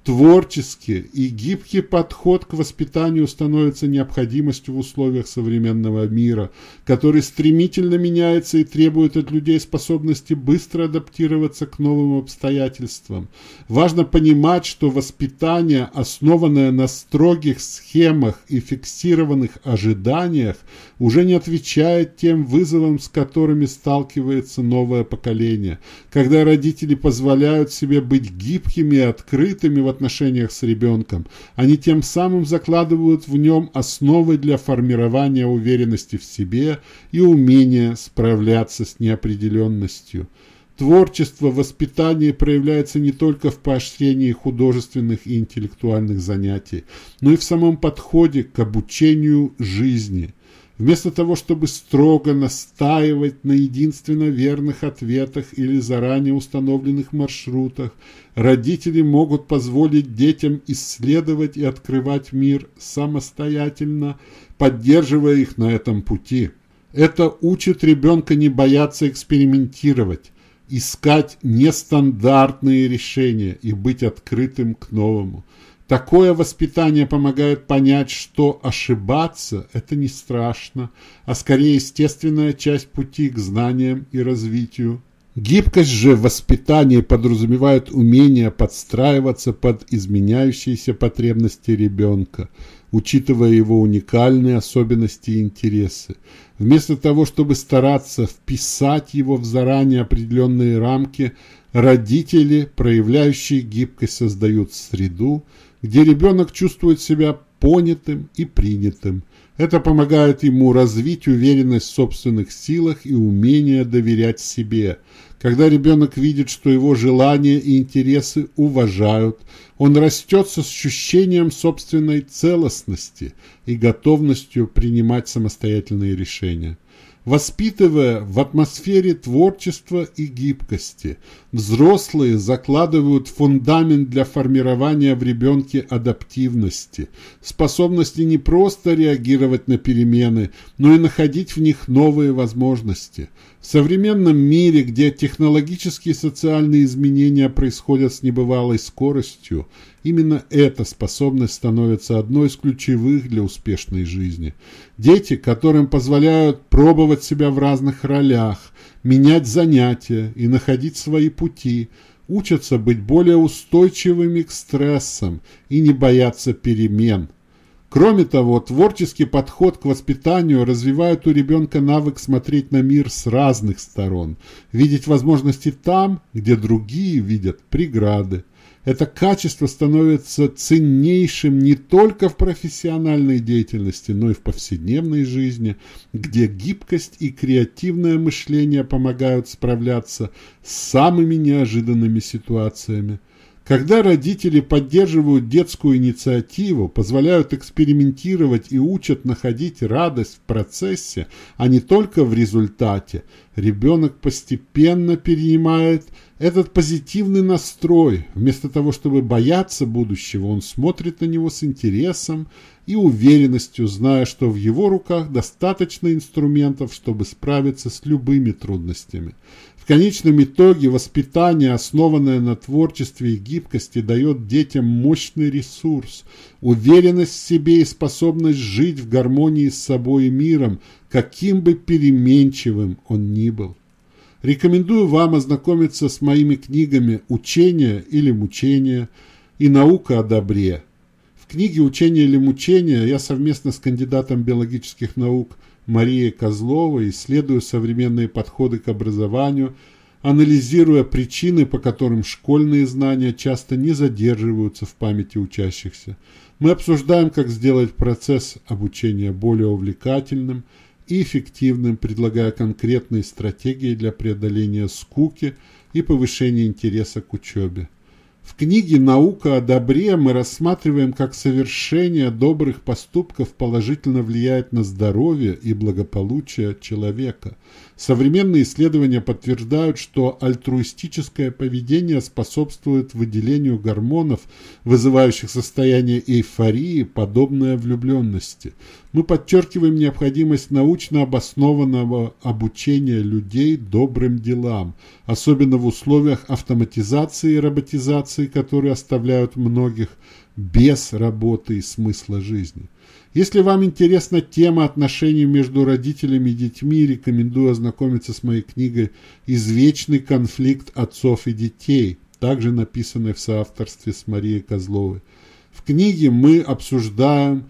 Творческий и гибкий подход к воспитанию становится необходимостью в условиях современного мира, который стремительно меняется и требует от людей способности быстро адаптироваться к новым обстоятельствам. Важно понимать, что воспитание, основанное на строгих схемах и фиксированных ожиданиях, уже не отвечает тем вызовам, с которыми сталкивается новое поколение. Когда родители позволяют себе быть гибкими и открытыми в отношениях с ребенком. Они тем самым закладывают в нем основы для формирования уверенности в себе и умения справляться с неопределенностью. Творчество, воспитание проявляется не только в поощрении художественных и интеллектуальных занятий, но и в самом подходе к обучению жизни – Вместо того, чтобы строго настаивать на единственно верных ответах или заранее установленных маршрутах, родители могут позволить детям исследовать и открывать мир самостоятельно, поддерживая их на этом пути. Это учит ребенка не бояться экспериментировать, искать нестандартные решения и быть открытым к новому – Такое воспитание помогает понять, что ошибаться – это не страшно, а скорее естественная часть пути к знаниям и развитию. Гибкость же в воспитании подразумевает умение подстраиваться под изменяющиеся потребности ребенка, учитывая его уникальные особенности и интересы. Вместо того, чтобы стараться вписать его в заранее определенные рамки, родители, проявляющие гибкость, создают среду, где ребенок чувствует себя понятым и принятым. Это помогает ему развить уверенность в собственных силах и умение доверять себе. Когда ребенок видит, что его желания и интересы уважают, он растет с ощущением собственной целостности и готовностью принимать самостоятельные решения воспитывая в атмосфере творчества и гибкости. Взрослые закладывают фундамент для формирования в ребенке адаптивности, способности не просто реагировать на перемены, но и находить в них новые возможности. В современном мире, где технологические и социальные изменения происходят с небывалой скоростью, именно эта способность становится одной из ключевых для успешной жизни. Дети, которым позволяют пробовать себя в разных ролях, менять занятия и находить свои пути, учатся быть более устойчивыми к стрессам и не бояться перемен – Кроме того, творческий подход к воспитанию развивает у ребенка навык смотреть на мир с разных сторон, видеть возможности там, где другие видят преграды. Это качество становится ценнейшим не только в профессиональной деятельности, но и в повседневной жизни, где гибкость и креативное мышление помогают справляться с самыми неожиданными ситуациями. Когда родители поддерживают детскую инициативу, позволяют экспериментировать и учат находить радость в процессе, а не только в результате, Ребенок постепенно перенимает этот позитивный настрой. Вместо того, чтобы бояться будущего, он смотрит на него с интересом и уверенностью, зная, что в его руках достаточно инструментов, чтобы справиться с любыми трудностями. В конечном итоге воспитание, основанное на творчестве и гибкости, дает детям мощный ресурс, уверенность в себе и способность жить в гармонии с собой и миром, каким бы переменчивым он ни был. Рекомендую вам ознакомиться с моими книгами «Учение или мучение» и «Наука о добре». В книге «Учение или мучение» я совместно с кандидатом биологических наук Мария Козлова исследую современные подходы к образованию, анализируя причины, по которым школьные знания часто не задерживаются в памяти учащихся. Мы обсуждаем, как сделать процесс обучения более увлекательным и эффективным, предлагая конкретные стратегии для преодоления скуки и повышения интереса к учебе. В книге «Наука о добре» мы рассматриваем, как совершение добрых поступков положительно влияет на здоровье и благополучие человека. Современные исследования подтверждают, что альтруистическое поведение способствует выделению гормонов, вызывающих состояние эйфории, подобное влюбленности. Мы подчеркиваем необходимость научно обоснованного обучения людей добрым делам, особенно в условиях автоматизации и роботизации, которые оставляют многих без работы и смысла жизни. Если вам интересна тема отношений между родителями и детьми, рекомендую ознакомиться с моей книгой «Извечный конфликт отцов и детей», также написанной в соавторстве с Марией Козловой. В книге мы обсуждаем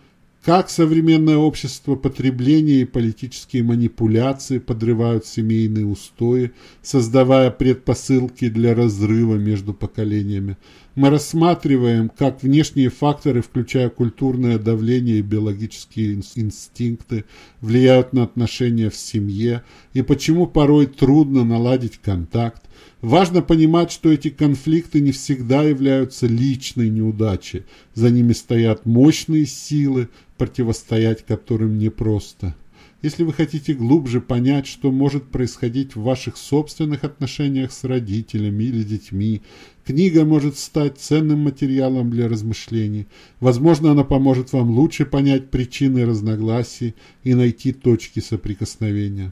как современное общество потребления и политические манипуляции подрывают семейные устои, создавая предпосылки для разрыва между поколениями. Мы рассматриваем, как внешние факторы, включая культурное давление и биологические инстинкты, влияют на отношения в семье и почему порой трудно наладить контакт. Важно понимать, что эти конфликты не всегда являются личной неудачей. За ними стоят мощные силы, противостоять которым непросто. Если вы хотите глубже понять, что может происходить в ваших собственных отношениях с родителями или детьми, книга может стать ценным материалом для размышлений. Возможно, она поможет вам лучше понять причины разногласий и найти точки соприкосновения.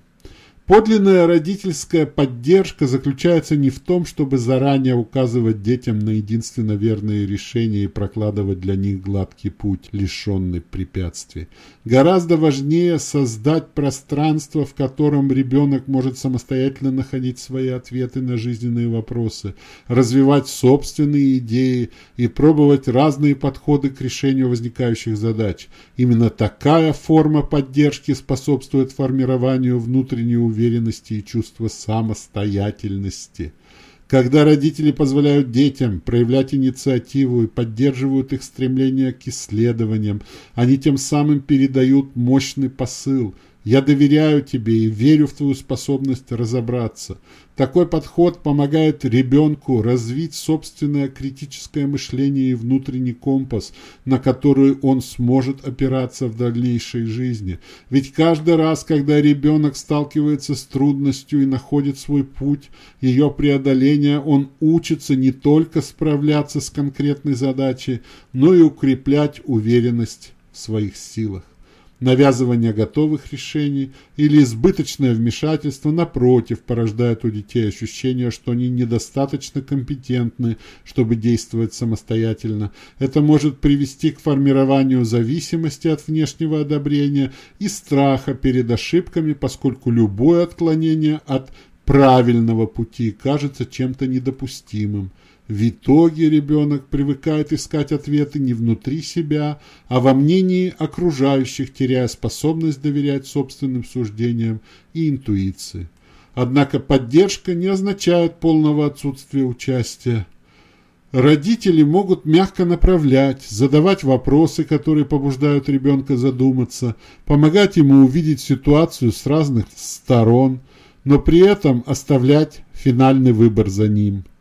Подлинная родительская поддержка заключается не в том, чтобы заранее указывать детям на единственно верные решения и прокладывать для них гладкий путь, лишенный препятствий. Гораздо важнее создать пространство, в котором ребенок может самостоятельно находить свои ответы на жизненные вопросы, развивать собственные идеи и пробовать разные подходы к решению возникающих задач. Именно такая форма поддержки способствует формированию уверенности и чувства самостоятельности. Когда родители позволяют детям проявлять инициативу и поддерживают их стремление к исследованиям, они тем самым передают мощный посыл – я доверяю тебе и верю в твою способность разобраться. Такой подход помогает ребенку развить собственное критическое мышление и внутренний компас, на который он сможет опираться в дальнейшей жизни. Ведь каждый раз, когда ребенок сталкивается с трудностью и находит свой путь ее преодоления, он учится не только справляться с конкретной задачей, но и укреплять уверенность в своих силах навязывание готовых решений или избыточное вмешательство, напротив, порождает у детей ощущение, что они недостаточно компетентны, чтобы действовать самостоятельно. Это может привести к формированию зависимости от внешнего одобрения и страха перед ошибками, поскольку любое отклонение от правильного пути кажется чем-то недопустимым. В итоге ребенок привыкает искать ответы не внутри себя, а во мнении окружающих, теряя способность доверять собственным суждениям и интуиции. Однако поддержка не означает полного отсутствия участия. Родители могут мягко направлять, задавать вопросы, которые побуждают ребенка задуматься, помогать ему увидеть ситуацию с разных сторон, но при этом оставлять финальный выбор за ним –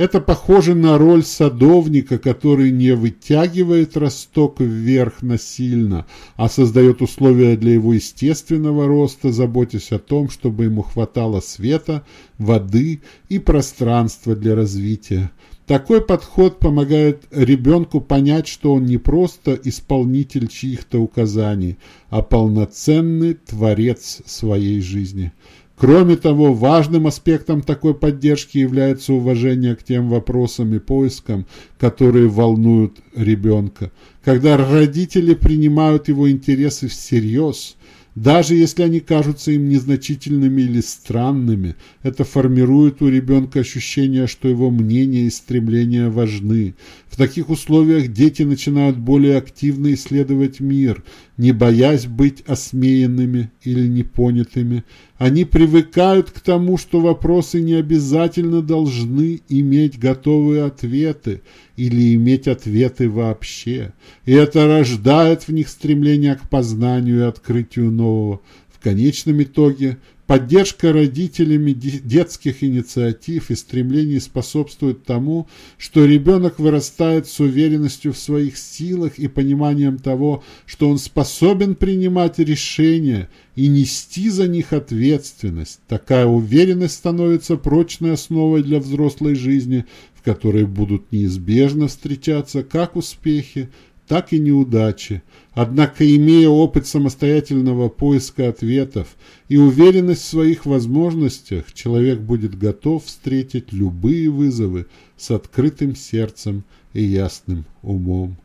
Это похоже на роль садовника, который не вытягивает росток вверх насильно, а создает условия для его естественного роста, заботясь о том, чтобы ему хватало света, воды и пространства для развития. Такой подход помогает ребенку понять, что он не просто исполнитель чьих-то указаний, а полноценный творец своей жизни. Кроме того, важным аспектом такой поддержки является уважение к тем вопросам и поискам, которые волнуют ребенка. Когда родители принимают его интересы всерьез – даже если они кажутся им незначительными или странными, это формирует у ребенка ощущение, что его мнение и стремления важны. В таких условиях дети начинают более активно исследовать мир, не боясь быть осмеянными или непонятыми. Они привыкают к тому, что вопросы не обязательно должны иметь готовые ответы или иметь ответы вообще. И это рождает в них стремление к познанию и открытию нового. В конечном итоге Поддержка родителями детских инициатив и стремлений способствует тому, что ребенок вырастает с уверенностью в своих силах и пониманием того, что он способен принимать решения и нести за них ответственность. Такая уверенность становится прочной основой для взрослой жизни, в которой будут неизбежно встречаться как успехи, так и неудачи. Однако, имея опыт самостоятельного поиска ответов и уверенность в своих возможностях, человек будет готов встретить любые вызовы с открытым сердцем и ясным умом.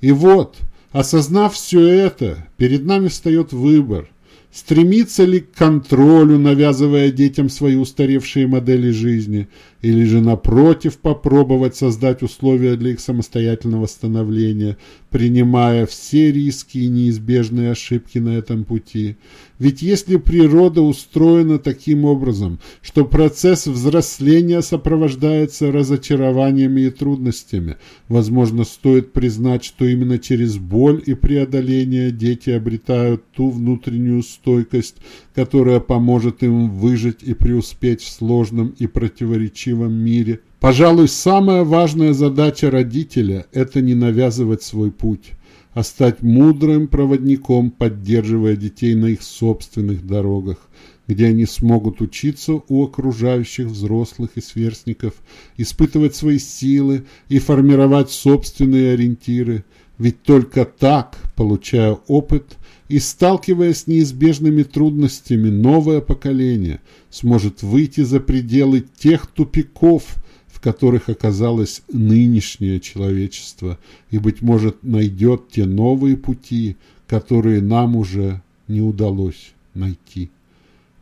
И вот, осознав все это, перед нами встает выбор – Стремиться ли к контролю, навязывая детям свои устаревшие модели жизни, или же, напротив, попробовать создать условия для их самостоятельного становления, принимая все риски и неизбежные ошибки на этом пути. Ведь если природа устроена таким образом, что процесс взросления сопровождается разочарованиями и трудностями, возможно, стоит признать, что именно через боль и преодоление дети обретают ту внутреннюю стойкость, которая поможет им выжить и преуспеть в сложном и противоречивом мире. Пожалуй, самая важная задача родителя – это не навязывать свой путь, а стать мудрым проводником, поддерживая детей на их собственных дорогах, где они смогут учиться у окружающих взрослых и сверстников, испытывать свои силы и формировать собственные ориентиры. Ведь только так, получая опыт – и, сталкиваясь с неизбежными трудностями, новое поколение сможет выйти за пределы тех тупиков, которых оказалось нынешнее человечество, и, быть может, найдет те новые пути, которые нам уже не удалось найти.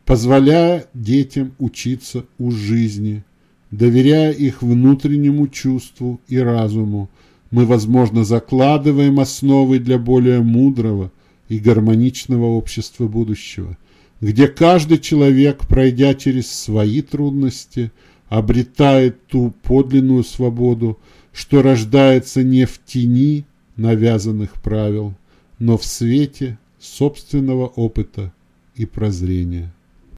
Позволяя детям учиться у жизни, доверяя их внутреннему чувству и разуму, мы, возможно, закладываем основы для более мудрого, и гармоничного общества будущего, где каждый человек, пройдя через свои трудности, обретает ту подлинную свободу, что рождается не в тени навязанных правил, но в свете собственного опыта и прозрения.